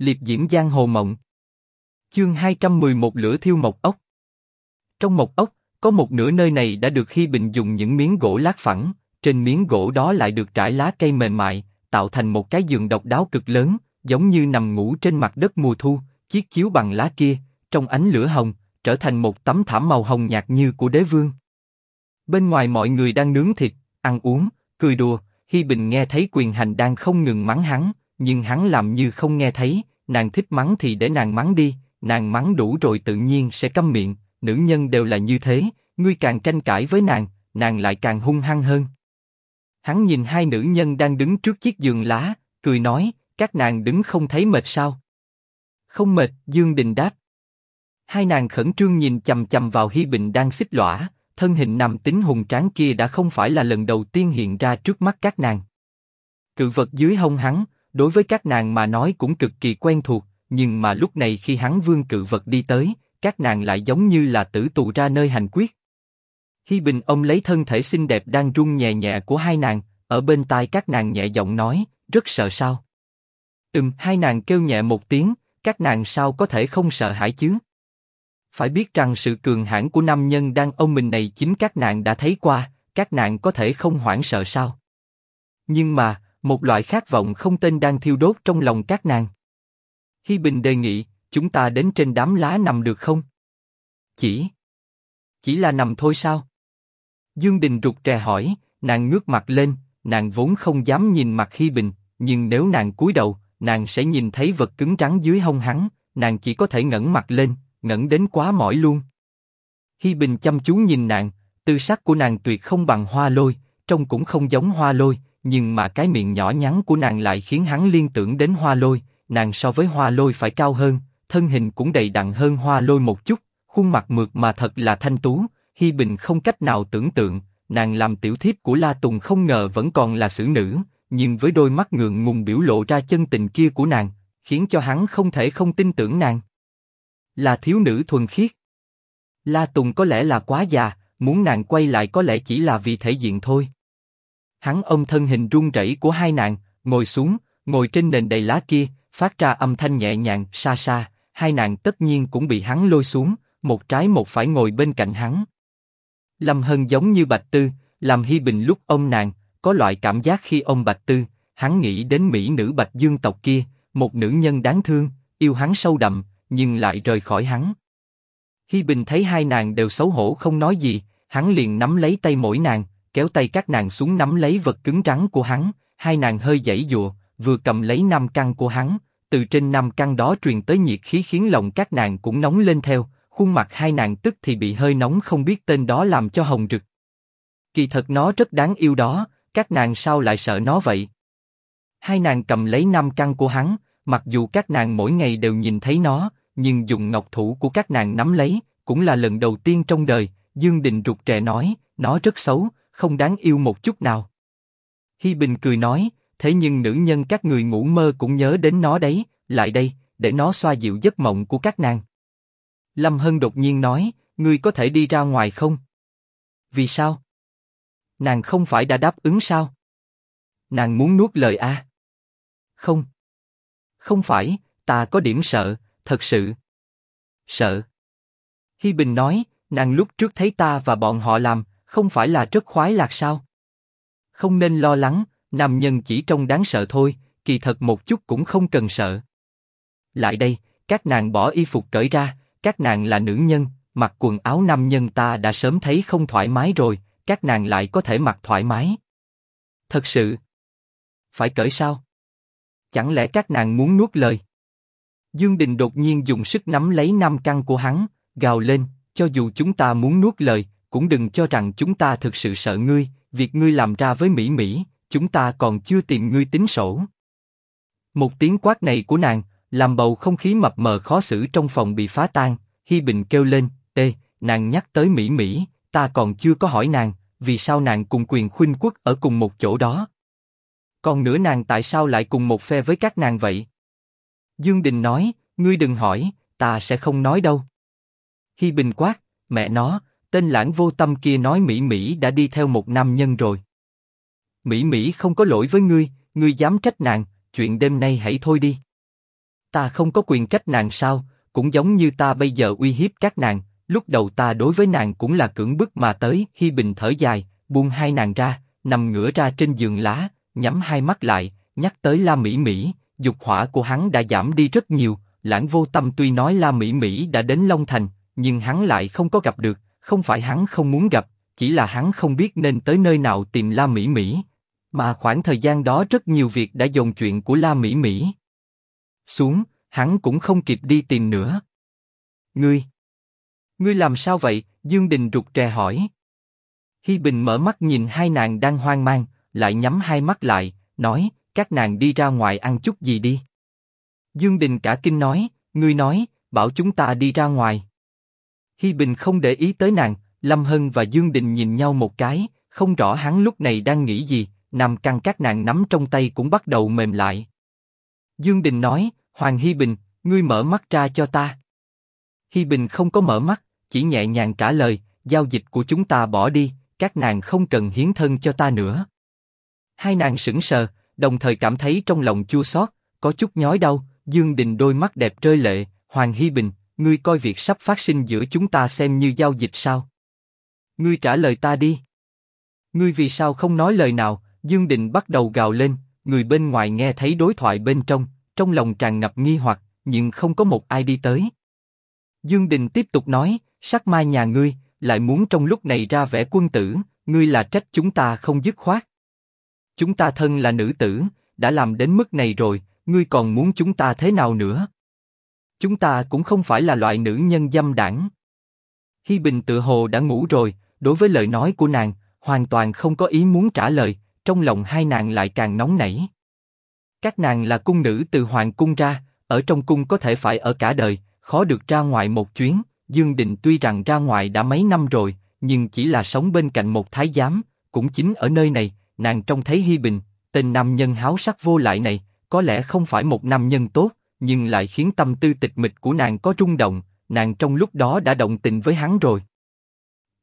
liệp diễm giang hồ mộng. Chương 211 lửa thiêu mộc ốc. Trong mộc ốc, có một nửa nơi này đã được khi Bình dùng những miếng gỗ lát phẳng, trên miếng gỗ đó lại được trải lá cây mềm mại, tạo thành một cái giường độc đáo cực lớn, giống như nằm ngủ trên mặt đất mùa thu. Chiếc chiếu bằng lá kia, trong ánh lửa hồng, trở thành một tấm thảm màu hồng nhạt như của đế vương. Bên ngoài mọi người đang nướng thịt, ăn uống, cười đùa. Hi Bình nghe thấy quyền hành đang không ngừng mắng hắn, nhưng hắn làm như không nghe thấy. Nàng thích mắng thì để nàng mắng đi, nàng mắng đủ rồi tự nhiên sẽ câm miệng. Nữ nhân đều là như thế, ngươi càng tranh cãi với nàng, nàng lại càng hung hăng hơn. Hắn nhìn hai nữ nhân đang đứng trước chiếc giường lá, cười nói, các nàng đứng không thấy mệt sao? Không mệt, Dương Đình đáp. Hai nàng khẩn trương nhìn chầm chầm vào Hi Bình đang xích lõa, thân hình nằm tính hùng tráng kia đã không phải là lần đầu tiên hiện ra trước mắt các nàng. Cự vật dưới hông hắn, đối với các nàng mà nói cũng cực kỳ quen thuộc, nhưng mà lúc này khi hắn vương cự vật đi tới, các nàng lại giống như là tử tù ra nơi hành quyết. Hi Bình ông lấy thân thể xinh đẹp đang rung nhẹ nhẹ của hai nàng, ở bên tai các nàng nhẹ giọng nói, rất sợ sao? Ừm, hai nàng kêu nhẹ một tiếng, các nàng sao có thể không sợ hãi chứ? Phải biết rằng sự cường hãn của nam nhân đang ôm mình này chính các nàng đã thấy qua, các nàng có thể không hoảng sợ sao? Nhưng mà, một loại khát vọng không tên đang thiêu đốt trong lòng các nàng. Hi Bình đề nghị, chúng ta đến trên đám lá nằm được không? Chỉ, chỉ là nằm thôi sao? Dương Đình rụt rè hỏi, nàng ngước mặt lên, nàng vốn không dám nhìn mặt Hi Bình, nhưng nếu nàng cúi đầu, nàng sẽ nhìn thấy vật cứng rắn dưới hông hắn, nàng chỉ có thể ngẩng mặt lên, ngẩng đến quá mỏi luôn. Hi Bình chăm chú nhìn nàng, tư sắc của nàng tuyệt không bằng hoa lôi, trông cũng không giống hoa lôi, nhưng mà cái miệng nhỏ nhắn của nàng lại khiến hắn liên tưởng đến hoa lôi, nàng so với hoa lôi phải cao hơn, thân hình cũng đầy đặn hơn hoa lôi một chút, khuôn mặt mượt mà thật là thanh tú, Hi Bình không cách nào tưởng tượng, nàng làm tiểu thiếp của La Tùng không ngờ vẫn còn là xử nữ, nhưng với đôi mắt ngượng ngùng biểu lộ ra chân tình kia của nàng, khiến cho hắn không thể không tin tưởng nàng. Là thiếu nữ thuần khiết. La Tùng có lẽ là quá già, muốn nàng quay lại có lẽ chỉ là vì thể diện thôi. Hắn ôm thân hình run rẩy của hai nàng, ngồi xuống, ngồi trên nền đầy lá kia, phát ra âm thanh nhẹ nhàng, xa xa. Hai nàng tất nhiên cũng bị hắn lôi xuống, một trái một phải ngồi bên cạnh hắn. Lâm Hân giống như Bạch Tư, làm Hi Bình lúc ôm nàng, có loại cảm giác khi ôm Bạch Tư, hắn nghĩ đến mỹ nữ Bạch Dương tộc kia, một nữ nhân đáng thương, yêu hắn sâu đậm, nhưng lại rời khỏi hắn. Hi Bình thấy hai nàng đều xấu hổ không nói gì, hắn liền nắm lấy tay mỗi nàng, kéo tay các nàng xuống nắm lấy vật cứng rắn của hắn, hai nàng hơi giãy dụa, vừa cầm lấy năm căn của hắn, từ trên năm căn đó truyền tới nhiệt khí khiến lòng các nàng cũng nóng lên theo, khuôn mặt hai nàng tức thì bị hơi nóng không biết tên đó làm cho hồng rực. Kỳ thật nó rất đáng yêu đó, các nàng sao lại sợ nó vậy? Hai nàng cầm lấy năm căn của hắn, mặc dù các nàng mỗi ngày đều nhìn thấy nó, nhưng dùng ngọc thủ của các nàng nắm lấy, cũng là lần đầu tiên trong đời. Dương Đình rụt rè nói, nó rất xấu, không đáng yêu một chút nào. Hi Bình cười nói, thế nhưng nữ nhân các người ngủ mơ cũng nhớ đến nó đấy, lại đây, để nó xoa dịu giấc mộng của các nàng. Lâm Hân đột nhiên nói, ngươi có thể đi ra ngoài không? Vì sao? Nàng không phải đã đáp ứng sao? Nàng muốn nuốt lời a? Không. Không phải, ta có điểm sợ, thật sự. Sợ. Hi Bình nói, nàng lúc trước thấy ta và bọn họ làm, không phải là rất khoái lạc sao? Không nên lo lắng, nam nhân chỉ trông đáng sợ thôi, kỳ thật một chút cũng không cần sợ. Lại đây, các nàng bỏ y phục cởi ra, các nàng là nữ nhân, mặc quần áo nam nhân ta đã sớm thấy không thoải mái rồi, các nàng lại có thể mặc thoải mái. Thật sự, phải cởi sao? Chẳng lẽ các nàng muốn nuốt lời? Dương Đình đột nhiên dùng sức nắm lấy năm căn của hắn, gào lên, cho dù chúng ta muốn nuốt lời, cũng đừng cho rằng chúng ta thực sự sợ ngươi, việc ngươi làm ra với Mỹ Mỹ, chúng ta còn chưa tìm ngươi tính sổ. Một tiếng quát này của nàng, làm bầu không khí mập mờ khó xử trong phòng bị phá tan. Hi Bình kêu lên, ê, nàng nhắc tới Mỹ Mỹ, ta còn chưa có hỏi nàng, vì sao nàng cùng quyền khuynh quốc ở cùng một chỗ đó. Còn nữa nàng tại sao lại cùng một phe với các nàng vậy? Dương Đình nói, ngươi đừng hỏi, ta sẽ không nói đâu. Hi Bình quát, mẹ nó, tên lãng vô tâm kia nói Mỹ Mỹ đã đi theo một nam nhân rồi. Mỹ Mỹ không có lỗi với ngươi, ngươi dám trách nàng, chuyện đêm nay hãy thôi đi. ta không có quyền trách nàng sao? Cũng giống như ta bây giờ uy hiếp các nàng, lúc đầu ta đối với nàng cũng là cưỡng bức mà tới. Hi Bình thở dài, buông hai nàng ra, nằm ngửa ra trên giường lá, nhắm hai mắt lại, nhắc tới La Mỹ Mỹ, dục hỏa của hắn đã giảm đi rất nhiều. Lãng vô tâm tuy nói La Mỹ Mỹ đã đến Long Thành, nhưng hắn lại không có gặp được, không phải hắn không muốn gặp, chỉ là hắn không biết nên tới nơi nào tìm La Mỹ Mỹ. Mà khoảng thời gian đó rất nhiều việc đã dồn chuyện của La Mỹ Mỹ. Xuống, hắn cũng không kịp đi tìm nữa. Ngươi, ngươi làm sao vậy? Dương Đình rụt rè hỏi. Hi Bình mở mắt nhìn hai nàng đang hoang mang, lại nhắm hai mắt lại, nói, các nàng đi ra ngoài ăn chút gì đi. Dương Đình cả kinh nói, ngươi nói, bảo chúng ta đi ra ngoài. Hi Bình không để ý tới nàng, Lâm Hân và Dương Đình nhìn nhau một cái, không rõ hắn lúc này đang nghĩ gì, nằm căng các nàng nắm trong tay cũng bắt đầu mềm lại. Dương Đình nói, Hoàng Hi Bình, ngươi mở mắt ra cho ta. Hi Bình không có mở mắt, chỉ nhẹ nhàng trả lời, giao dịch của chúng ta bỏ đi, các nàng không cần hiến thân cho ta nữa. Hai nàng sững sờ, đồng thời cảm thấy trong lòng chua xót, có chút nhói đau. Dương Đình đôi mắt đẹp rơi lệ, Hoàng Hi Bình, ngươi coi việc sắp phát sinh giữa chúng ta xem như giao dịch sao? Ngươi trả lời ta đi. Ngươi vì sao không nói lời nào? Dương Định bắt đầu gào lên, người bên ngoài nghe thấy đối thoại bên trong, trong lòng tràn ngập nghi hoặc, nhưng không có một ai đi tới. Dương Đình tiếp tục nói, sắc mai nhà ngươi, lại muốn trong lúc này ra vẻ quân tử, ngươi là trách chúng ta không dứt khoát. Chúng ta thân là nữ tử, đã làm đến mức này rồi, ngươi còn muốn chúng ta thế nào nữa? Chúng ta cũng không phải là loại nữ nhân dâm đảng. Hi Bình tự hồ đã ngủ rồi, đối với lời nói của nàng, hoàn toàn không có ý muốn trả lời, trong lòng hai nàng lại càng nóng nảy. Các nàng là cung nữ từ hoàng cung ra, ở trong cung có thể phải ở cả đời, khó được ra ngoài một chuyến. Dương Định tuy rằng ra ngoài đã mấy năm rồi, nhưng chỉ là sống bên cạnh một thái giám, cũng chính ở nơi này, nàng trông thấy Hi Bình, tên nam nhân háo sắc vô lại này, có lẽ không phải một nam nhân tốt, nhưng lại khiến tâm tư tịch mịch của nàng có rung động, nàng trong lúc đó đã động tình với hắn rồi.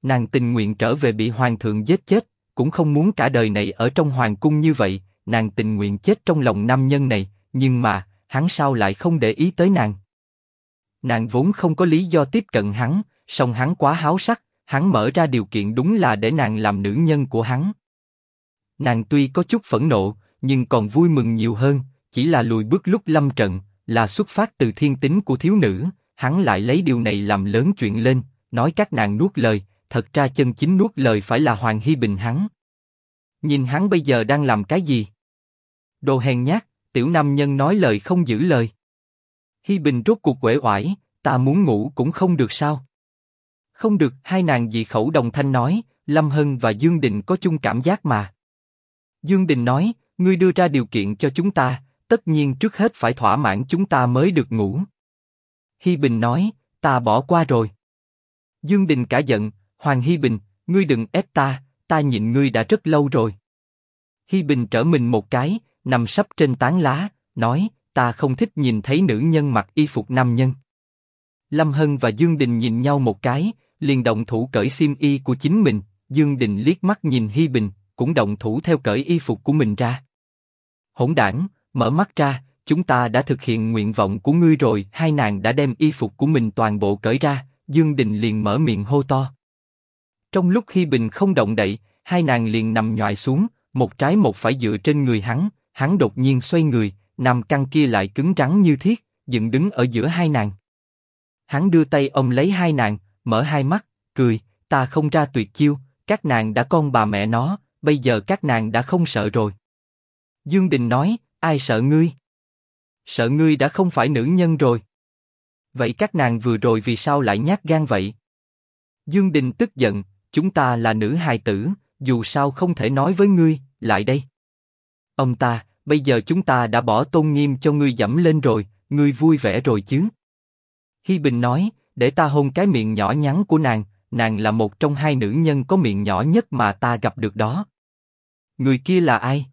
Nàng tình nguyện trở về bị hoàng thượng giết chết, cũng không muốn cả đời này ở trong hoàng cung như vậy, nàng tình nguyện chết trong lòng nam nhân này, nhưng mà, hắn sao lại không để ý tới nàng? Nàng vốn không có lý do tiếp cận hắn, song hắn quá háo sắc, hắn mở ra điều kiện đúng là để nàng làm nữ nhân của hắn. Nàng tuy có chút phẫn nộ, nhưng còn vui mừng nhiều hơn, chỉ là lùi bước lúc lâm trận, là xuất phát từ thiên tính của thiếu nữ, hắn lại lấy điều này làm lớn chuyện lên, nói các nàng nuốt lời, thật ra chân chính nuốt lời phải là Hoàng Hy Bình hắn. Nhìn hắn bây giờ đang làm cái gì? Đồ hèn nhát, tiểu nam nhân nói lời không giữ lời. Hy Bình rốt cuộc quể oải, ta muốn ngủ cũng không được sao? Không được, hai nàng dị khẩu đồng thanh nói, Lâm Hân và Dương Đình có chung cảm giác mà. Dương Đình nói, ngươi đưa ra điều kiện cho chúng ta, tất nhiên trước hết phải thỏa mãn chúng ta mới được ngủ. Hi Bình nói, ta bỏ qua rồi. Dương Đình cả giận, Hoàng Hi Bình, ngươi đừng ép ta, ta nhịn ngươi đã rất lâu rồi. Hi Bình trở mình một cái, nằm sấp trên tán lá, nói, ta không thích nhìn thấy nữ nhân mặc y phục nam nhân. Lâm Hân và Dương Đình nhìn nhau một cái, liền động thủ cởi xiêm y của chính mình. Dương Đình liếc mắt nhìn Hi Bình, cũng động thủ theo cởi y phục của mình ra. Hỗn đảng, mở mắt ra, chúng ta đã thực hiện nguyện vọng của ngươi rồi. Hai nàng đã đem y phục của mình toàn bộ cởi ra, Dương Đình liền mở miệng hô to. Trong lúc Hi Bình không động đậy, hai nàng liền nằm nhòi xuống, một trái một phải dựa trên người hắn. Hắn đột nhiên xoay người, nằm căng kia lại cứng rắn như thiết, dựng đứng ở giữa hai nàng. Hắn đưa tay ôm lấy hai nàng, mở hai mắt, cười, ta không ra tuyệt chiêu, các nàng đã con bà mẹ nó, bây giờ các nàng đã không sợ rồi. Dương Đình nói, ai sợ ngươi? Sợ ngươi đã không phải nữ nhân rồi. Vậy các nàng vừa rồi vì sao lại nhát gan vậy? Dương Đình tức giận, chúng ta là nữ hài tử, dù sao không thể nói với ngươi, lại đây. Ông ta, bây giờ chúng ta đã bỏ tôn nghiêm cho ngươi dẫm lên rồi, ngươi vui vẻ rồi chứ? Hi Bình nói, để ta hôn cái miệng nhỏ nhắn của nàng, nàng là một trong hai nữ nhân có miệng nhỏ nhất mà ta gặp được đó. Người kia là ai?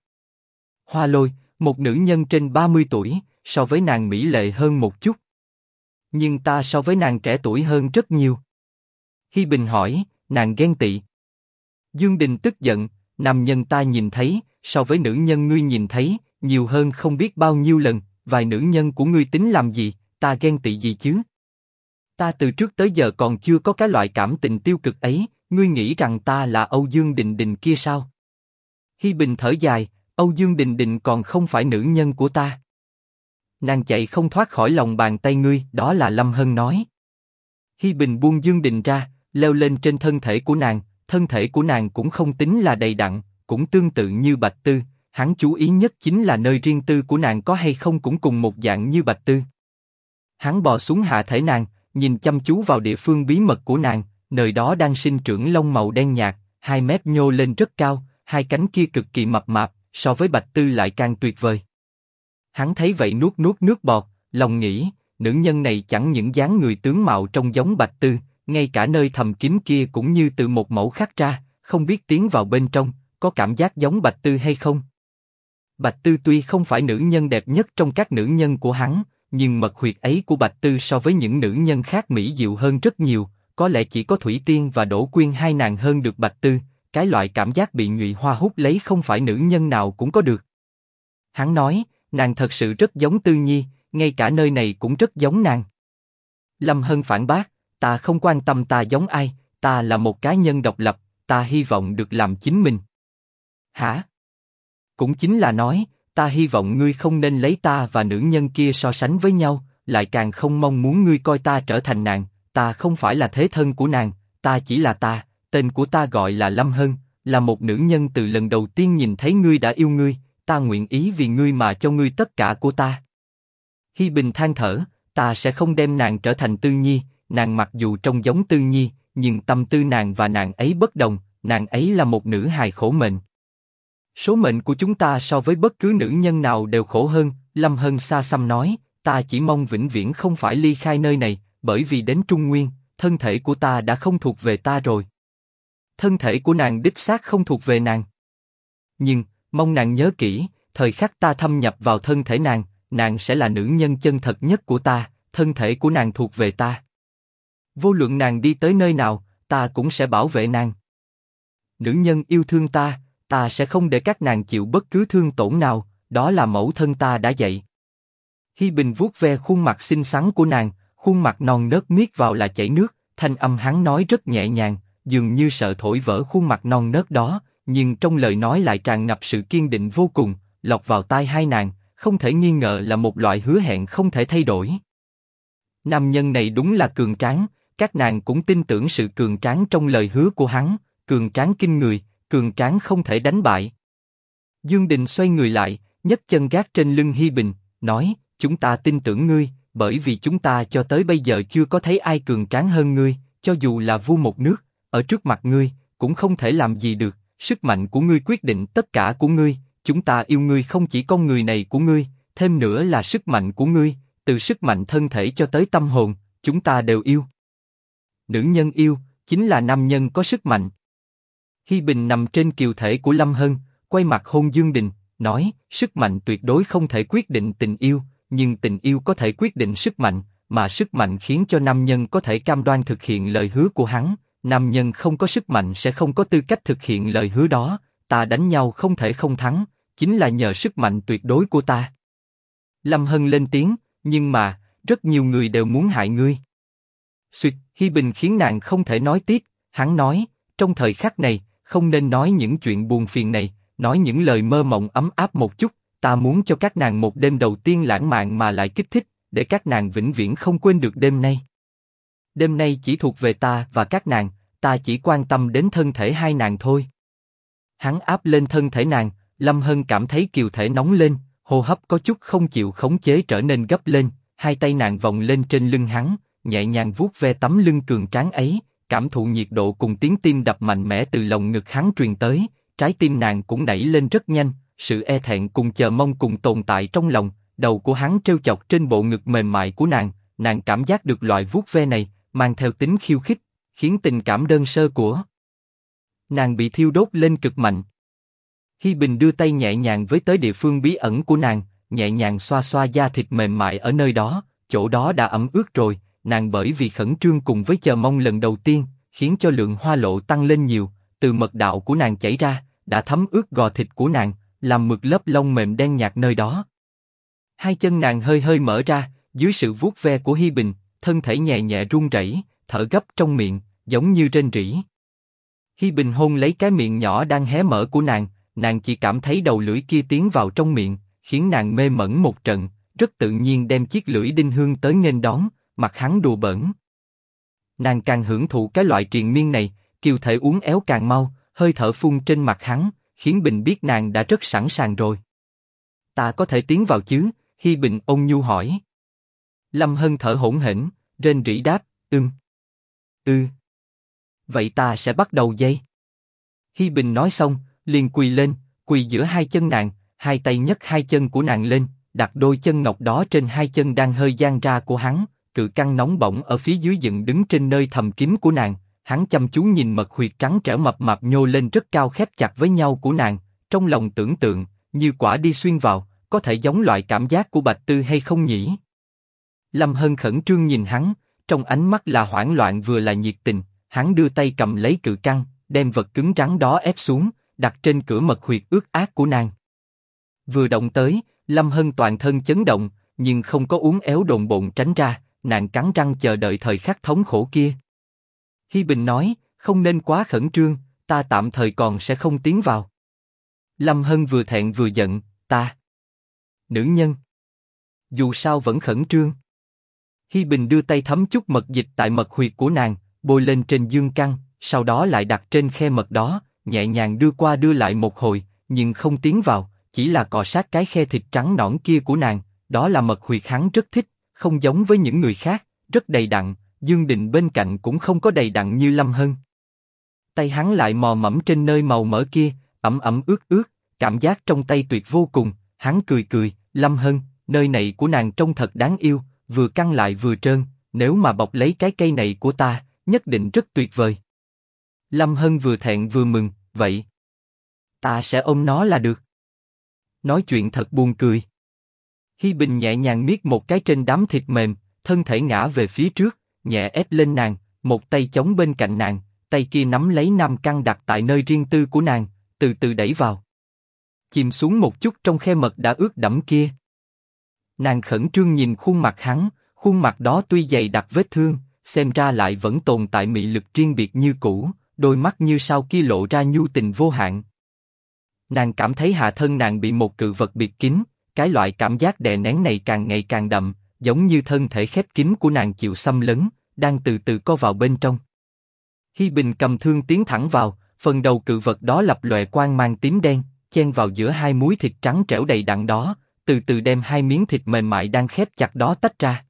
Hoa Lôi, một nữ nhân trên 30 tuổi, so với nàng mỹ lệ hơn một chút. Nhưng ta so với nàng trẻ tuổi hơn rất nhiều. Hi Bình hỏi, nàng ghen tị. Dương Đình tức giận, nam nhân ta nhìn thấy, so với nữ nhân ngươi nhìn thấy, nhiều hơn không biết bao nhiêu lần. vài nữ nhân của ngươi tính làm gì, ta ghen tị gì chứ? Ta từ trước tới giờ còn chưa có cái loại cảm tình tiêu cực ấy, ngươi nghĩ rằng ta là Âu Dương Đình Đình kia sao? Hi Bình thở dài, Âu Dương Đình Đình còn không phải nữ nhân của ta. Nàng chạy không thoát khỏi lòng bàn tay ngươi, đó là Lâm Hân nói. Hi Bình buông Dương Đình ra, leo lên trên thân thể của nàng, thân thể của nàng cũng không tính là đầy đặn, cũng tương tự như Bạch Tư, hắn chú ý nhất chính là nơi riêng tư của nàng có hay không cũng cùng một dạng như Bạch Tư. Hắn bò xuống hạ thể nàng, nhìn chăm chú vào địa phương bí mật của nàng, nơi đó đang sinh trưởng lông màu đen nhạt, hai mép nhô lên rất cao, hai cánh kia cực kỳ mập mạp, so với Bạch Tư lại càng tuyệt vời. Hắn thấy vậy nuốt nuốt nước bọt, lòng nghĩ, nữ nhân này chẳng những dáng người tướng mạo trông giống Bạch Tư, ngay cả nơi thầm kín kia cũng như từ một mẫu khắc ra, không biết tiến vào bên trong, có cảm giác giống Bạch Tư hay không? Bạch Tư tuy không phải nữ nhân đẹp nhất trong các nữ nhân của hắn, nhưng mật huyệt ấy của Bạch Tư so với những nữ nhân khác mỹ diệu hơn rất nhiều, có lẽ chỉ có Thủy Tiên và Đỗ Quyên hai nàng hơn được Bạch Tư, cái loại cảm giác bị ngụy hoa hút lấy không phải nữ nhân nào cũng có được. Hắn nói, nàng thật sự rất giống Tư Nhi, ngay cả nơi này cũng rất giống nàng. Lâm Hân phản bác, ta không quan tâm ta giống ai, ta là một cá nhân độc lập, ta hy vọng được làm chính mình. Hả? Cũng chính là nói, ta hy vọng ngươi không nên lấy ta và nữ nhân kia so sánh với nhau, lại càng không mong muốn ngươi coi ta trở thành nàng, ta không phải là thế thân của nàng, ta chỉ là ta, tên của ta gọi là Lâm Hân, là một nữ nhân từ lần đầu tiên nhìn thấy ngươi đã yêu ngươi, ta nguyện ý vì ngươi mà cho ngươi tất cả của ta. Hi Bình than thở, ta sẽ không đem nàng trở thành Tư Nhi, nàng mặc dù trông giống Tư Nhi, nhưng tâm tư nàng và nàng ấy bất đồng, nàng ấy là một nữ hài khổ mệnh. Số mệnh của chúng ta so với bất cứ nữ nhân nào đều khổ hơn, Lâm Hân xa xăm nói, ta chỉ mong vĩnh viễn không phải ly khai nơi này, bởi vì đến Trung Nguyên, thân thể của ta đã không thuộc về ta rồi. Thân thể của nàng đích xác không thuộc về nàng. Nhưng, mong nàng nhớ kỹ, thời khắc ta thâm nhập vào thân thể nàng, nàng sẽ là nữ nhân chân thật nhất của ta, thân thể của nàng thuộc về ta. Vô luận nàng đi tới nơi nào, ta cũng sẽ bảo vệ nàng. Nữ nhân yêu thương ta, ta sẽ không để các nàng chịu bất cứ thương tổn nào, đó là mẫu thân ta đã dạy. Hi Bình vuốt ve khuôn mặt xinh xắn của nàng, khuôn mặt non nớt miết vào là chảy nước, thanh âm hắn nói rất nhẹ nhàng, dường như sợ thổi vỡ khuôn mặt non nớt đó, nhưng trong lời nói lại tràn ngập sự kiên định vô cùng, lọt vào tai hai nàng, không thể nghi ngờ là một loại hứa hẹn không thể thay đổi. Nam nhân này đúng là cường tráng, các nàng cũng tin tưởng sự cường tráng trong lời hứa của hắn, cường tráng kinh người, cường tráng không thể đánh bại. Dương Đình xoay người lại, nhấc chân gác trên lưng Hi Bình, nói: chúng ta tin tưởng ngươi, bởi vì chúng ta cho tới bây giờ chưa có thấy ai cường tráng hơn ngươi, cho dù là vua một nước, ở trước mặt ngươi cũng không thể làm gì được. Sức mạnh của ngươi quyết định tất cả của ngươi. Chúng ta yêu ngươi không chỉ con người này của ngươi, thêm nữa là sức mạnh của ngươi, từ sức mạnh thân thể cho tới tâm hồn, chúng ta đều yêu. Nữ nhân yêu chính là nam nhân có sức mạnh. Hi Bình nằm trên kiều thể của Lâm Hân, quay mặt hôn Dương Đình, nói: sức mạnh tuyệt đối không thể quyết định tình yêu, nhưng tình yêu có thể quyết định sức mạnh, mà sức mạnh khiến cho nam nhân có thể cam đoan thực hiện lời hứa của hắn. Nam nhân không có sức mạnh sẽ không có tư cách thực hiện lời hứa đó. Ta đánh nhau không thể không thắng, chính là nhờ sức mạnh tuyệt đối của ta. Lâm Hân lên tiếng, nhưng mà rất nhiều người đều muốn hại ngươi. Suyệt, Hi Bình khiến nàng không thể nói tiếp. Hắn nói, trong thời khắc này, không nên nói những chuyện buồn phiền này, nói những lời mơ mộng ấm áp một chút. Ta muốn cho các nàng một đêm đầu tiên lãng mạn mà lại kích thích, để các nàng vĩnh viễn không quên được đêm nay. Đêm nay chỉ thuộc về ta và các nàng, ta chỉ quan tâm đến thân thể hai nàng thôi. Hắn áp lên thân thể nàng, Lâm Hân cảm thấy kiều thể nóng lên, hô hấp có chút không chịu khống chế trở nên gấp lên, hai tay nàng vòng lên trên lưng hắn, nhẹ nhàng vuốt ve tấm lưng cường tráng ấy, cảm thụ nhiệt độ cùng tiếng tim đập mạnh mẽ từ lồng ngực hắn truyền tới, trái tim nàng cũng đẩy lên rất nhanh, sự e thẹn cùng chờ mong cùng tồn tại trong lòng, đầu của hắn treo chọc trên bộ ngực mềm mại của nàng, nàng cảm giác được loại vuốt ve này, mang theo tính khiêu khích, khiến tình cảm đơn sơ của nàng bị thiêu đốt lên cực mạnh. Hi Bình đưa tay nhẹ nhàng với tới địa phương bí ẩn của nàng, nhẹ nhàng xoa xoa da thịt mềm mại ở nơi đó, chỗ đó đã ẩm ướt rồi, nàng bởi vì khẩn trương cùng với chờ mong lần đầu tiên, khiến cho lượng hoa lộ tăng lên nhiều, từ mật đạo của nàng chảy ra, đã thấm ướt gò thịt của nàng, làm mực lớp lông mềm đen nhạt nơi đó. Hai chân nàng hơi hơi mở ra, dưới sự vuốt ve của Hi Bình, thân thể nhẹ nhẹ run rẩy, thở gấp trong miệng, giống như rên rỉ. Hi Bình hôn lấy cái miệng nhỏ đang hé mở của nàng, nàng chỉ cảm thấy đầu lưỡi kia tiến vào trong miệng, khiến nàng mê mẩn một trận, rất tự nhiên đem chiếc lưỡi đinh hương tới nghênh đón, mặt hắn đùa bẩn. Nàng càng hưởng thụ cái loại triền miên này, kiều thể uống éo càng mau, hơi thở phun trên mặt hắn, khiến Bình biết nàng đã rất sẵn sàng rồi. Ta có thể tiến vào chứ? Hi Bình ôn nhu hỏi. Lâm Hân thở hổn hển, rên rỉ đáp, ưm. Ư. Vậy ta sẽ bắt đầu dây. Hi Bình nói xong, liền quỳ lên, quỳ giữa hai chân nàng, hai tay nhấc hai chân của nàng lên, đặt đôi chân ngọc đó trên hai chân đang hơi giang ra của hắn, cự căng nóng bỏng ở phía dưới dựng đứng trên nơi thầm kín của nàng, hắn chăm chú nhìn mật huyệt trắng trẻo mập mạp nhô lên rất cao khép chặt với nhau của nàng, trong lòng tưởng tượng, như quả đi xuyên vào, có thể giống loại cảm giác của Bạch Tư hay không nhỉ? Lâm Hân khẩn trương nhìn hắn, trong ánh mắt là hoảng loạn vừa là nhiệt tình, hắn đưa tay cầm lấy cự căng, đem vật cứng rắn đó ép xuống, đặt trên cửa mật huyệt ướt át của nàng. Vừa động tới, Lâm Hân toàn thân chấn động, nhưng không có uống éo đồn bộn tránh ra, nàng cắn răng chờ đợi thời khắc thống khổ kia. Hi Bình nói, không nên quá khẩn trương, ta tạm thời còn sẽ không tiến vào. Lâm Hân vừa thẹn vừa giận, ta. Nữ nhân. Dù sao vẫn khẩn trương. Hi Bình đưa tay thấm chút mật dịch tại mật huyệt của nàng, bôi lên trên dương căn, sau đó lại đặt trên khe mật đó, nhẹ nhàng đưa qua đưa lại một hồi, nhưng không tiến vào, chỉ là cọ sát cái khe thịt trắng nõn kia của nàng, đó là mật huyệt hắn rất thích, không giống với những người khác, rất đầy đặn, Dương Định bên cạnh cũng không có đầy đặn như Lâm Hân. Tay hắn lại mò mẫm trên nơi màu mỡ kia, ẩm ẩm ướt ướt, cảm giác trong tay tuyệt vô cùng, hắn cười cười, Lâm Hân, nơi này của nàng trông thật đáng yêu, vừa căng lại vừa trơn, nếu mà bọc lấy cái cây này của ta, nhất định rất tuyệt vời. Lâm Hân vừa thẹn vừa mừng, vậy. Ta sẽ ôm nó là được. Nói chuyện thật buồn cười. Hi Bình nhẹ nhàng miết một cái trên đám thịt mềm, thân thể ngã về phía trước, nhẹ ép lên nàng, một tay chống bên cạnh nàng, tay kia nắm lấy nam căn đặt tại nơi riêng tư của nàng, từ từ đẩy vào. Chìm xuống một chút trong khe mật đã ướt đẫm kia. Nàng khẩn trương nhìn khuôn mặt hắn, khuôn mặt đó tuy dày đặc vết thương, xem ra lại vẫn tồn tại mị lực riêng biệt như cũ, đôi mắt như sao kia lộ ra nhu tình vô hạn. Nàng cảm thấy hạ thân nàng bị một cự vật biệt kín, cái loại cảm giác đè nén này càng ngày càng đậm, giống như thân thể khép kín của nàng chịu xâm lấn, đang từ từ co vào bên trong. Hi Bình cầm thương tiến thẳng vào, phần đầu cự vật đó lập lòe quang mang tím đen, chen vào giữa hai múi thịt trắng trẻo đầy đặn đó, từ từ đem hai miếng thịt mềm mại đang khép chặt đó tách ra.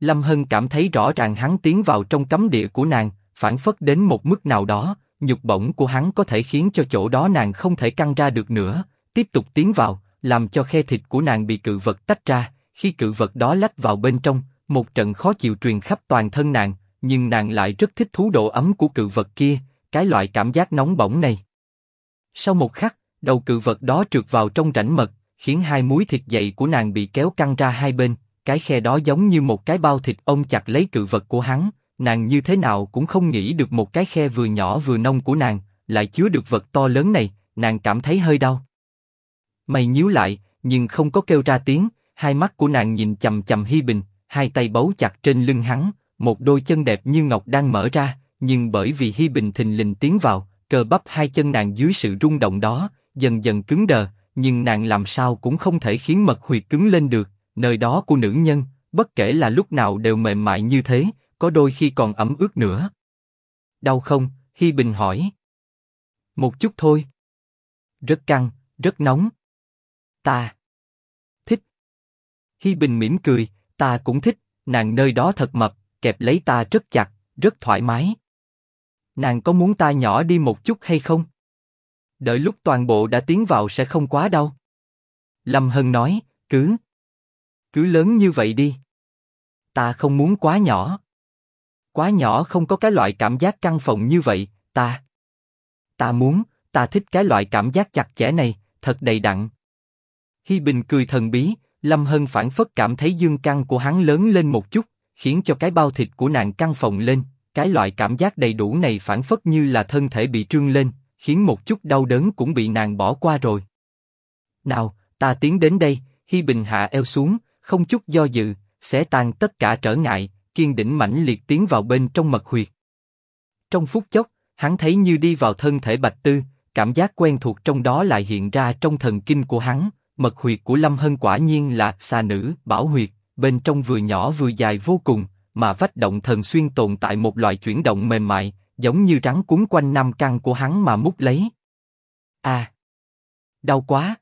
Lâm Hân cảm thấy rõ ràng hắn tiến vào trong cấm địa của nàng, phản phất đến một mức nào đó, nhục bổng của hắn có thể khiến cho chỗ đó nàng không thể căng ra được nữa, tiếp tục tiến vào, làm cho khe thịt của nàng bị cự vật tách ra, khi cự vật đó lách vào bên trong, một trận khó chịu truyền khắp toàn thân nàng, nhưng nàng lại rất thích thú độ ấm của cự vật kia, cái loại cảm giác nóng bỏng này. Sau một khắc, đầu cự vật đó trượt vào trong rãnh mật, khiến hai múi thịt dậy của nàng bị kéo căng ra hai bên, cái khe đó giống như một cái bao thịt ôm chặt lấy cự vật của hắn, nàng như thế nào cũng không nghĩ được một cái khe vừa nhỏ vừa nông của nàng lại chứa được vật to lớn này, nàng cảm thấy hơi đau. Mày nhíu lại, nhưng không có kêu ra tiếng, hai mắt của nàng nhìn chầm chầm Hi Bình, hai tay bấu chặt trên lưng hắn, một đôi chân đẹp như ngọc đang mở ra, nhưng bởi vì Hi Bình thình lình tiến vào, cơ bắp hai chân nàng dưới sự rung động đó, dần dần cứng đờ, nhưng nàng làm sao cũng không thể khiến mật huyệt cứng lên được, nơi đó của nữ nhân, bất kể là lúc nào đều mềm mại như thế, có đôi khi còn ẩm ướt nữa. Đau không? Hi Bình hỏi. Một chút thôi. Rất căng, rất nóng. Ta. Thích. Hi Bình mỉm cười, ta cũng thích, nàng nơi đó thật mập, kẹp lấy ta rất chặt, rất thoải mái. Nàng có muốn ta nhỏ đi một chút hay không? Đợi lúc toàn bộ đã tiến vào sẽ không quá đau. Lâm Hân nói, cứ. Cứ lớn như vậy đi. Ta không muốn quá nhỏ. Quá nhỏ không có cái loại cảm giác căng phòng như vậy, ta. Ta muốn, ta thích cái loại cảm giác chặt chẽ này, thật đầy đặn. Hi Bình cười thần bí, Lâm Hân phản phất cảm thấy dương căng của hắn lớn lên một chút, khiến cho cái bao thịt của nàng căng phồng lên. Cái loại cảm giác đầy đủ này phản phất như là thân thể bị trương lên, khiến một chút đau đớn cũng bị nàng bỏ qua rồi. Nào, ta tiến đến đây, Hi Bình hạ eo xuống, không chút do dự, xé tan tất cả trở ngại, kiên định mãnh liệt tiến vào bên trong mật huyệt. Trong phút chốc, hắn thấy như đi vào thân thể Bạch Tư, cảm giác quen thuộc trong đó lại hiện ra trong thần kinh của hắn. Mật huyệt của Lâm Hân quả nhiên là xà nữ, bảo huyệt, bên trong vừa nhỏ vừa dài vô cùng, mà vách động thần xuyên tồn tại một loại chuyển động mềm mại, giống như rắn cuốn quanh năm căn của hắn mà mút lấy. À, đau quá!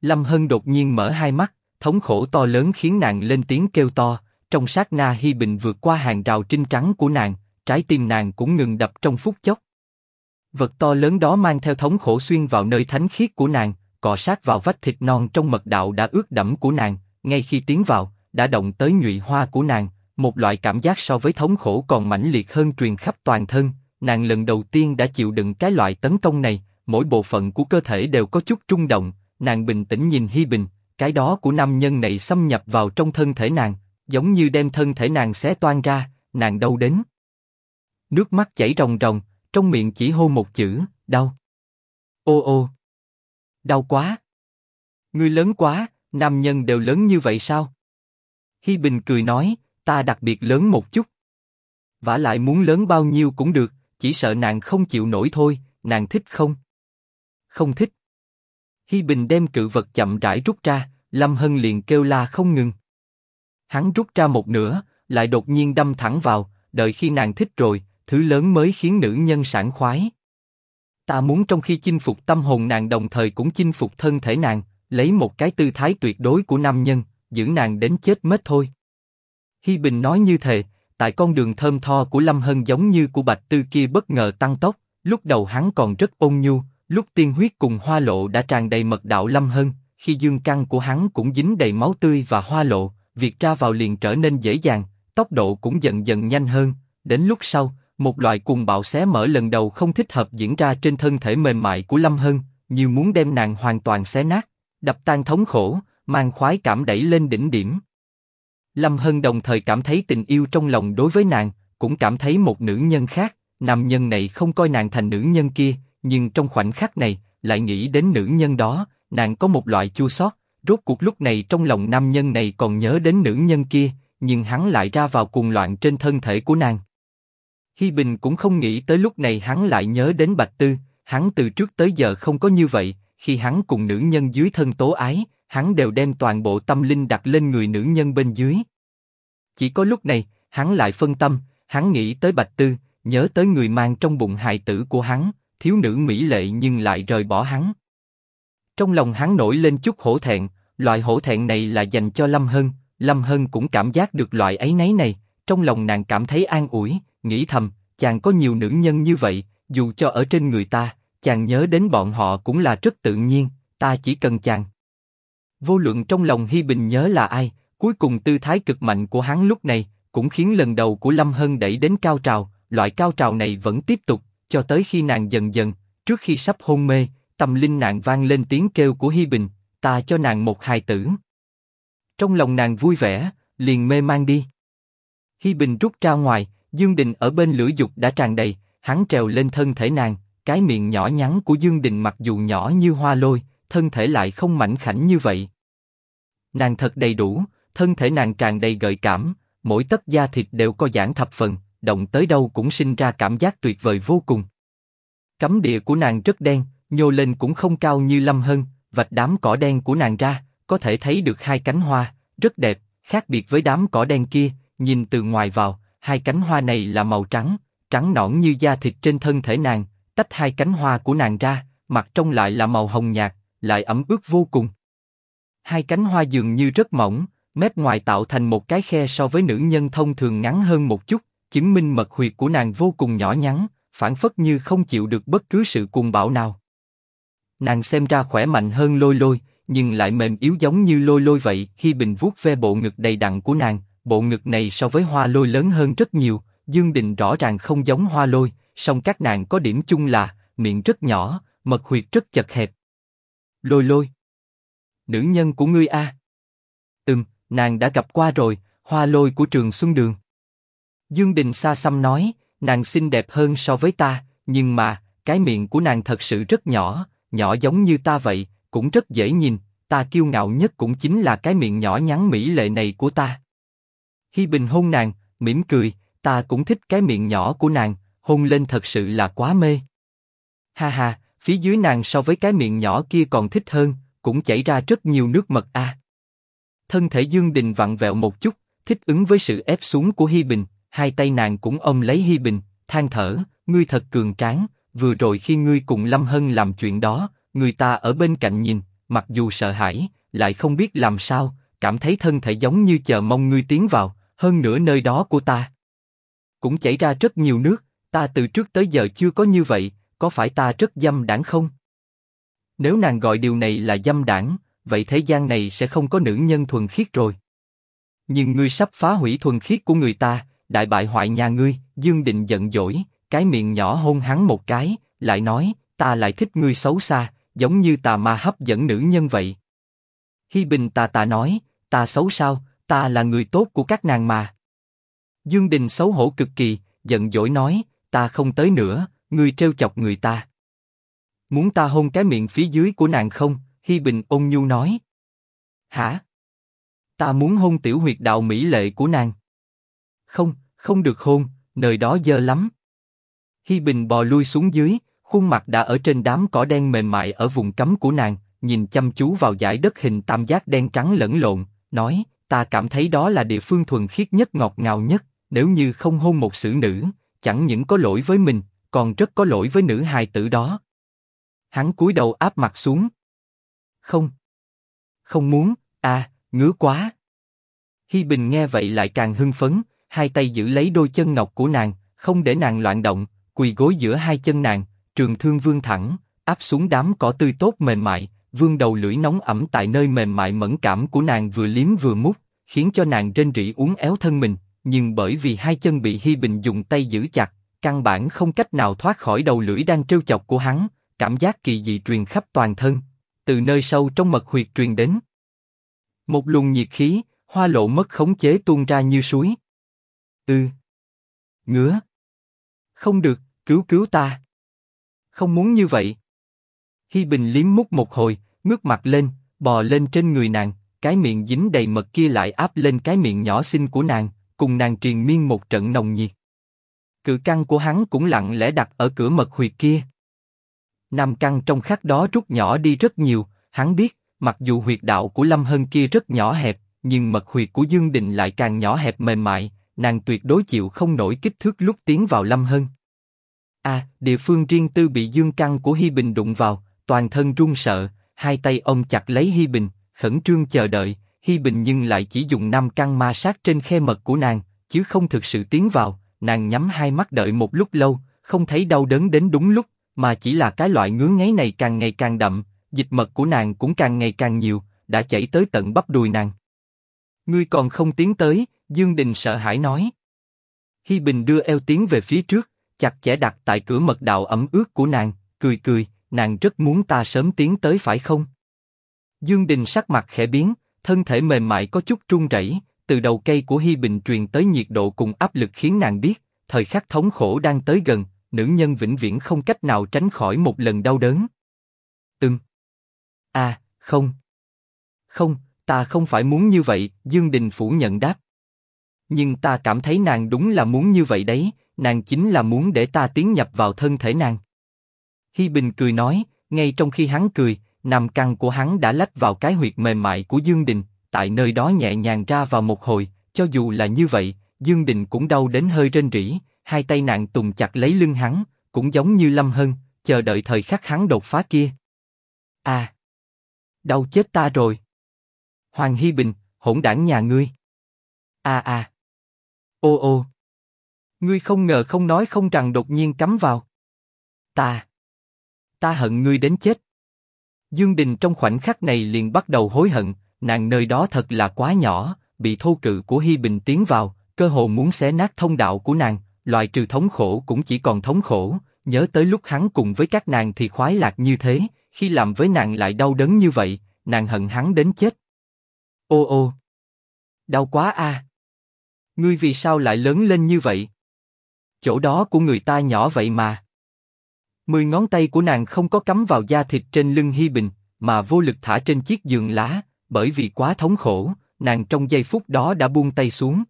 Lâm Hân đột nhiên mở hai mắt, thống khổ to lớn khiến nàng lên tiếng kêu to. Trong sát na Hi Bình vượt qua hàng rào trinh trắng của nàng, trái tim nàng cũng ngừng đập trong phút chốc. Vật to lớn đó mang theo thống khổ xuyên vào nơi thánh khiết của nàng, cọ sát vào vách thịt non trong mật đạo đã ướt đẫm của nàng. Ngay khi tiến vào, đã động tới nhụy hoa của nàng, một loại cảm giác so với thống khổ còn mãnh liệt hơn truyền khắp toàn thân. Nàng lần đầu tiên đã chịu đựng cái loại tấn công này, mỗi bộ phận của cơ thể đều có chút rung động. Nàng bình tĩnh nhìn Hi Bình, cái đó của nam nhân này xâm nhập vào trong thân thể nàng, giống như đem thân thể nàng xé toan ra, nàng đau đến. Nước mắt chảy ròng ròng, trong miệng chỉ hô một chữ, đau. Ô ô. Đau quá. Ngươi lớn quá, nam nhân đều lớn như vậy sao? Hi Bình cười nói, ta đặc biệt lớn một chút. vả lại muốn lớn bao nhiêu cũng được, chỉ sợ nàng không chịu nổi thôi, nàng thích không? Không thích. Hi Bình đem cự vật chậm rãi rút ra, Lâm Hân liền kêu la không ngừng. Hắn rút ra một nửa, lại đột nhiên đâm thẳng vào, đợi khi nàng thích rồi, thứ lớn mới khiến nữ nhân sảng khoái. Ta muốn trong khi chinh phục tâm hồn nàng đồng thời cũng chinh phục thân thể nàng, lấy một cái tư thái tuyệt đối của nam nhân, giữ nàng đến chết mất thôi. Hi Bình nói như thế, tại con đường thơm tho của Lâm Hân giống như của Bạch Tư kia bất ngờ tăng tốc, lúc đầu hắn còn rất ôn nhu, lúc tiên huyết cùng hoa lộ đã tràn đầy mật đạo Lâm Hân, khi dương căn của hắn cũng dính đầy máu tươi và hoa lộ, việc ra vào liền trở nên dễ dàng, tốc độ cũng dần dần nhanh hơn. Đến lúc sau, một loại cuồng bạo xé mở lần đầu không thích hợp diễn ra trên thân thể mềm mại của Lâm Hân, như muốn đem nàng hoàn toàn xé nát, đập tan thống khổ, mang khoái cảm đẩy lên đỉnh điểm. Lâm Hân đồng thời cảm thấy tình yêu trong lòng đối với nàng, cũng cảm thấy một nữ nhân khác. Nam nhân này không coi nàng thành nữ nhân kia, nhưng trong khoảnh khắc này lại nghĩ đến nữ nhân đó, nàng có một loại chua xót. Rốt cuộc lúc này trong lòng nam nhân này còn nhớ đến nữ nhân kia, nhưng hắn lại ra vào cuồng loạn trên thân thể của nàng. Hi Bình cũng không nghĩ tới lúc này hắn lại nhớ đến Bạch Tư, hắn từ trước tới giờ không có như vậy, khi hắn cùng nữ nhân dưới thân tố ái, hắn đều đem toàn bộ tâm linh đặt lên người nữ nhân bên dưới. Chỉ có lúc này, hắn lại phân tâm, hắn nghĩ tới Bạch Tư, nhớ tới người mang trong bụng hài tử của hắn, thiếu nữ mỹ lệ nhưng lại rời bỏ hắn. Trong lòng hắn nổi lên chút hổ thẹn, loại hổ thẹn này là dành cho Lâm Hân, Lâm Hân cũng cảm giác được loại ấy nấy này, trong lòng nàng cảm thấy an ủi, nghĩ thầm, chàng có nhiều nữ nhân như vậy, dù cho ở trên người ta, chàng nhớ đến bọn họ cũng là rất tự nhiên, ta chỉ cần chàng. Vô luận trong lòng Hi Bình nhớ là ai, cuối cùng tư thái cực mạnh của hắn lúc này cũng khiến lần đầu của Lâm Hân đẩy đến cao trào, loại cao trào này vẫn tiếp tục cho tới khi nàng dần dần, trước khi sắp hôn mê, tâm linh nàng vang lên tiếng kêu của Hi Bình, ta cho nàng một hài tử. Trong lòng nàng vui vẻ, liền mê mang đi. Hi Bình rút ra ngoài, Dương Đình ở bên lửa dục đã tràn đầy, hắn trèo lên thân thể nàng, cái miệng nhỏ nhắn của Dương Đình mặc dù nhỏ như hoa lôi, thân thể lại không mảnh khảnh như vậy. Nàng thật đầy đủ, thân thể nàng tràn đầy gợi cảm, mỗi tấc da thịt đều có giãn thập phần, động tới đâu cũng sinh ra cảm giác tuyệt vời vô cùng. Cấm địa của nàng rất đen, nhô lên cũng không cao như Lâm Hân, vạch đám cỏ đen của nàng ra, có thể thấy được hai cánh hoa, rất đẹp, khác biệt với đám cỏ đen kia, nhìn từ ngoài vào, hai cánh hoa này là màu trắng, trắng nõn như da thịt trên thân thể nàng, tách hai cánh hoa của nàng ra, mặt trong lại là màu hồng nhạt, lại ấm ướt vô cùng. Hai cánh hoa dường như rất mỏng, mép ngoài tạo thành một cái khe so với nữ nhân thông thường ngắn hơn một chút, chứng minh mật huyệt của nàng vô cùng nhỏ nhắn, phản phất như không chịu được bất cứ sự cuồng bạo nào. Nàng xem ra khỏe mạnh hơn lôi lôi, nhưng lại mềm yếu giống như lôi lôi vậy. Khi bình vuốt ve bộ ngực đầy đặn của nàng, bộ ngực này so với hoa lôi lớn hơn rất nhiều. Dương Đình rõ ràng không giống hoa lôi, song các nàng có điểm chung là miệng rất nhỏ, mật huyệt rất chật hẹp. Lôi lôi, nữ nhân của ngươi a? Ừm, nàng đã gặp qua rồi, hoa lôi của trường Xuân Đường. Dương Đình xa xăm nói, nàng xinh đẹp hơn so với ta, nhưng mà cái miệng của nàng thật sự rất nhỏ, nhỏ giống như ta vậy, cũng rất dễ nhìn. ta kiêu ngạo nhất cũng chính là cái miệng nhỏ nhắn mỹ lệ này của ta. Hi Bình hôn nàng, mỉm cười, ta cũng thích cái miệng nhỏ của nàng, hôn lên thật sự là quá mê. Ha ha, phía dưới nàng so với cái miệng nhỏ kia còn thích hơn, cũng chảy ra rất nhiều nước mật a. Thân thể Dương Đình vặn vẹo một chút, thích ứng với sự ép xuống của Hi Bình, hai tay nàng cũng ôm lấy Hi Bình, than thở, ngươi thật cường tráng, vừa rồi khi ngươi cùng Lâm Hân làm chuyện đó, người ta ở bên cạnh nhìn, mặc dù sợ hãi, lại không biết làm sao, cảm thấy thân thể giống như chờ mong ngươi tiến vào, hơn nữa nơi đó của ta. Cũng chảy ra rất nhiều nước, ta từ trước tới giờ chưa có như vậy, có phải ta rất dâm đảng không? Nếu nàng gọi điều này là dâm đảng, vậy thế gian này sẽ không có nữ nhân thuần khiết rồi. Nhưng ngươi sắp phá hủy thuần khiết của người ta, đại bại hoại nhà ngươi, Dương Định giận dỗi, cái miệng nhỏ hôn hắn một cái, lại nói, ta lại thích ngươi xấu xa, giống như tà ma hấp dẫn nữ nhân vậy. Hi Bình tà tà nói, ta xấu sao, ta là người tốt của các nàng mà. Dương Đình xấu hổ cực kỳ, giận dỗi nói, ta không tới nữa, ngươi treo chọc người ta. Muốn ta hôn cái miệng phía dưới của nàng không? Hi Bình ôn nhu nói. Hả? Ta muốn hôn tiểu huyệt đạo mỹ lệ của nàng. Không, không được hôn, nơi đó dơ lắm. Hi Bình bò lui xuống dưới, khuôn mặt đã ở trên đám cỏ đen mềm mại ở vùng cấm của nàng, nhìn chăm chú vào dải đất hình tam giác đen trắng lẫn lộn, nói, ta cảm thấy đó là địa phương thuần khiết nhất ngọt ngào nhất, nếu như không hôn một xử nữ, chẳng những có lỗi với mình, còn rất có lỗi với nữ hài tử đó. Hắn cúi đầu áp mặt xuống. Không, không muốn, à, ngứa quá. Hi Bình nghe vậy lại càng hưng phấn, hai tay giữ lấy đôi chân ngọc của nàng, không để nàng loạn động, quỳ gối giữa hai chân nàng, trường thương vương thẳng, áp xuống đám cỏ tươi tốt mềm mại, vương đầu lưỡi nóng ẩm tại nơi mềm mại mẫn cảm của nàng vừa liếm vừa mút, khiến cho nàng rên rỉ uốn éo thân mình, nhưng bởi vì hai chân bị Hi Bình dùng tay giữ chặt, căn bản không cách nào thoát khỏi đầu lưỡi đang trêu chọc của hắn, cảm giác kỳ dị truyền khắp toàn thân, từ nơi sâu trong mật huyệt truyền đến. Một luồng nhiệt khí, hoa lộ mất khống chế tuôn ra như suối. Ừ. Ngứa. Không được, cứu cứu ta. Không muốn như vậy. Hi Bình liếm mút một hồi, ngước mặt lên, bò lên trên người nàng, cái miệng dính đầy mật kia lại áp lên cái miệng nhỏ xinh của nàng, cùng nàng truyền miên một trận nồng nhiệt. Cự căn của hắn cũng lặng lẽ đặt ở cửa mật huyệt kia. Nam căn trong khắc đó rút nhỏ đi rất nhiều, hắn biết, mặc dù huyệt đạo của Lâm Hân kia rất nhỏ hẹp, nhưng mật huyệt của Dương Định lại càng nhỏ hẹp mềm mại, nàng tuyệt đối chịu không nổi kích thước lúc tiến vào Lâm Hân. À, địa phương riêng tư bị Dương căn của Hi Bình đụng vào, toàn thân run sợ, hai tay ông chặt lấy Hi Bình, khẩn trương chờ đợi. Hi Bình nhưng lại chỉ dùng năm căn ma sát trên khe mật của nàng, chứ không thực sự tiến vào. Nàng nhắm hai mắt đợi một lúc lâu, không thấy đau đớn đến đúng lúc, mà chỉ là cái loại ngứa ngáy này càng ngày càng đậm, dịch mật của nàng cũng càng ngày càng nhiều, đã chảy tới tận bắp đùi nàng. Ngươi còn không tiến tới, Dương Đình sợ hãi nói. Hi Bình đưa eo tiến về phía trước, chặt chẽ đặt tại cửa mật đạo ẩm ướt của nàng, cười cười, nàng rất muốn ta sớm tiến tới phải không? Dương Đình sắc mặt khẽ biến, thân thể mềm mại có chút run rẩy, từ đầu cây của Hi Bình truyền tới nhiệt độ cùng áp lực khiến nàng biết, thời khắc thống khổ đang tới gần, nữ nhân vĩnh viễn không cách nào tránh khỏi một lần đau đớn. Ừm. À, không. Không, ta không phải muốn như vậy, Dương Đình phủ nhận đáp. Nhưng ta cảm thấy nàng đúng là muốn như vậy đấy, nàng chính là muốn để ta tiến nhập vào thân thể nàng. Hi Bình cười nói, ngay trong khi hắn cười, nằm căn của hắn đã lách vào cái huyệt mềm mại của Dương Đình, tại nơi đó nhẹ nhàng ra vào một hồi, cho dù là như vậy, Dương Đình cũng đau đến hơi rên rỉ, hai tay nàng tùng chặt lấy lưng hắn, cũng giống như Lâm Hân, chờ đợi thời khắc hắn đột phá kia. À, đau chết ta rồi. Hoàng hy Bình, hỗn đảng nhà ngươi. À à. Ô ô. Ngươi không ngờ không nói không rằng đột nhiên cắm vào. Ta. Ta hận ngươi đến chết. Dương Đình trong khoảnh khắc này liền bắt đầu hối hận, nàng nơi đó thật là quá nhỏ, bị thô cự của Hi Bình tiến vào, cơ hồ muốn xé nát thông đạo của nàng, loại trừ thống khổ cũng chỉ còn thống khổ. Nhớ tới lúc hắn cùng với các nàng thì khoái lạc như thế, khi làm với nàng lại đau đớn như vậy, nàng hận hắn đến chết. Ô ô, đau quá a. Ngươi vì sao lại lớn lên như vậy? Chỗ đó của người ta nhỏ vậy mà. Mười ngón tay của nàng không có cắm vào da thịt trên lưng Hi Bình, mà vô lực thả trên chiếc giường lá, bởi vì quá thống khổ, nàng trong giây phút đó đã buông tay xuống.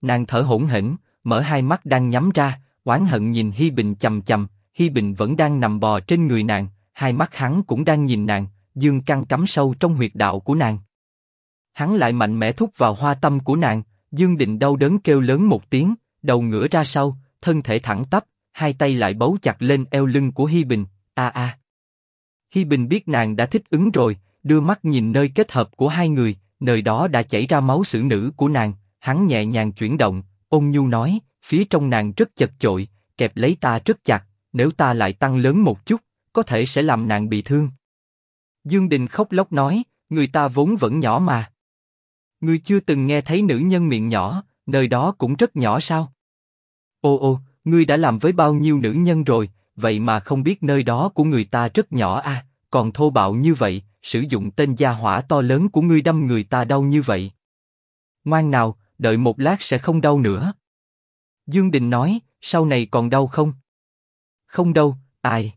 Nàng thở hổn hển, mở hai mắt đang nhắm ra, oán hận nhìn Hi Bình chầm chầm, Hi Bình vẫn đang nằm bò trên người nàng, hai mắt hắn cũng đang nhìn nàng, dương căn cắm sâu trong huyệt đạo của nàng. Hắn lại mạnh mẽ thúc vào hoa tâm của nàng, Dương Định đau đớn kêu lớn một tiếng, đầu ngửa ra sau, thân thể thẳng tắp, hai tay lại bấu chặt lên eo lưng của Hi Bình, a a. Hi Bình biết nàng đã thích ứng rồi, đưa mắt nhìn nơi kết hợp của hai người, nơi đó đã chảy ra máu xử nữ của nàng, hắn nhẹ nhàng chuyển động, ôn nhu nói, phía trong nàng rất chật chội, kẹp lấy ta rất chặt, nếu ta lại tăng lớn một chút, có thể sẽ làm nàng bị thương. Dương Đình khóc lóc nói, người ta vốn vẫn nhỏ mà. Ngươi chưa từng nghe thấy nữ nhân miệng nhỏ, nơi đó cũng rất nhỏ sao? Ô ô, ngươi đã làm với bao nhiêu nữ nhân rồi, vậy mà không biết nơi đó của người ta rất nhỏ à, còn thô bạo như vậy, sử dụng tên gia hỏa to lớn của ngươi đâm người ta đau như vậy. Ngoan nào, đợi một lát sẽ không đau nữa. Dương Đình nói, sau này còn đau không? Không đâu, ai?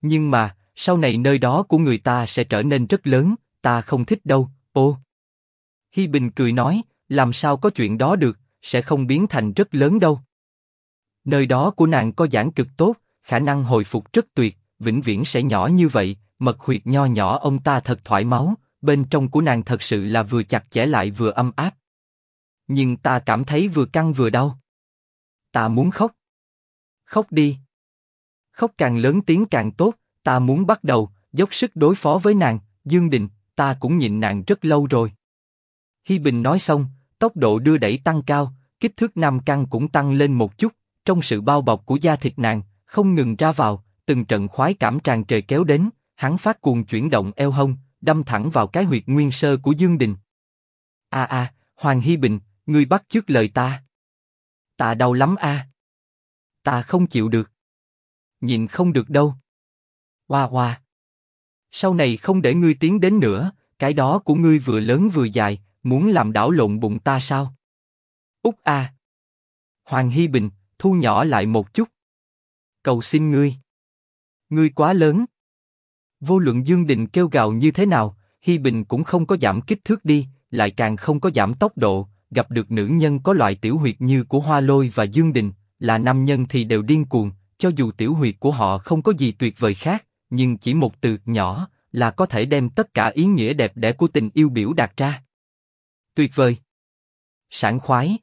Nhưng mà, sau này nơi đó của người ta sẽ trở nên rất lớn, ta không thích đâu, ô. Hi Bình cười nói, làm sao có chuyện đó được, sẽ không biến thành rất lớn đâu. Nơi đó của nàng có giảng cực tốt, khả năng hồi phục rất tuyệt, vĩnh viễn sẽ nhỏ như vậy, mật huyệt nho nhỏ ông ta thật thoải máu, bên trong của nàng thật sự là vừa chặt chẽ lại vừa âm áp. Nhưng ta cảm thấy vừa căng vừa đau. Ta muốn khóc. Khóc đi. Khóc càng lớn tiếng càng tốt, ta muốn bắt đầu, dốc sức đối phó với nàng, Dương Đình, ta cũng nhịn nàng rất lâu rồi. Hi Bình nói xong, tốc độ đưa đẩy tăng cao, kích thước nam căn cũng tăng lên một chút, trong sự bao bọc của da thịt nàng, không ngừng ra vào, từng trận khoái cảm tràn trời kéo đến, hắn phát cuồng chuyển động eo hông, đâm thẳng vào cái huyệt nguyên sơ của Dương Đình. A a, Hoàng Hi Bình, ngươi bắt trước lời ta. Ta đau lắm a. Ta không chịu được. Nhìn không được đâu. Hoa hoa. Sau này không để ngươi tiến đến nữa, cái đó của ngươi vừa lớn vừa dài, muốn làm đảo lộn bụng ta sao? Úc a. Hoàng Hi Bình, thu nhỏ lại một chút. Cầu xin ngươi. Ngươi quá lớn. Vô luận Dương Đình kêu gào như thế nào, Hi Bình cũng không có giảm kích thước đi, lại càng không có giảm tốc độ. Gặp được nữ nhân có loại tiểu huyệt như của Hoa Lôi và Dương Đình, là nam nhân thì đều điên cuồng. Cho dù tiểu huyệt của họ không có gì tuyệt vời khác, nhưng chỉ một từ nhỏ là có thể đem tất cả ý nghĩa đẹp đẽ của tình yêu biểu đạt ra. Tuyệt vời, sảng khoái,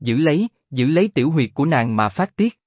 giữ lấy, giữ lấy tiểu huyệt của nàng mà phát tiết.